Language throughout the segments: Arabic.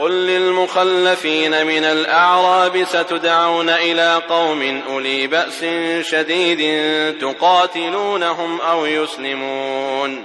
قل للمخلفين من الأعراب ستدعون إلى قوم أولي بأس شديد تقاتلونهم أو يسلمون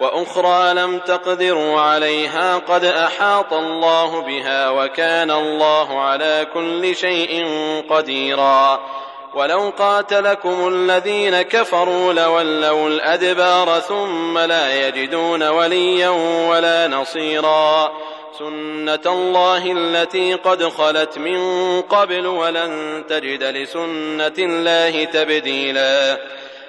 وأخرى لم تقدروا عليها قد أحاط الله بها وكان الله على كل شيء قديرا. ولو قاتلكم الذين كفروا لولوا الأدبار ثم لا يجدون وليا ولا نصيرا. سنة الله التي قد خلت من قبل ولن تجد لسنة الله تبديلا.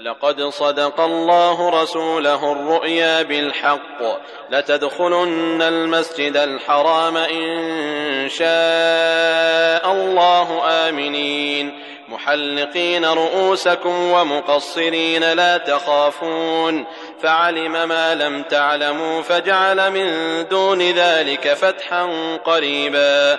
لقد صدق الله رسوله الرؤيا بالحق. لتدخلن المسجد الحرام إن شاء الله آمنين. محلقين رؤوسكم ومقصرين لا تخافون. فعلم ما لم تعلموا فجعل من دون ذلك فتحا قريبا.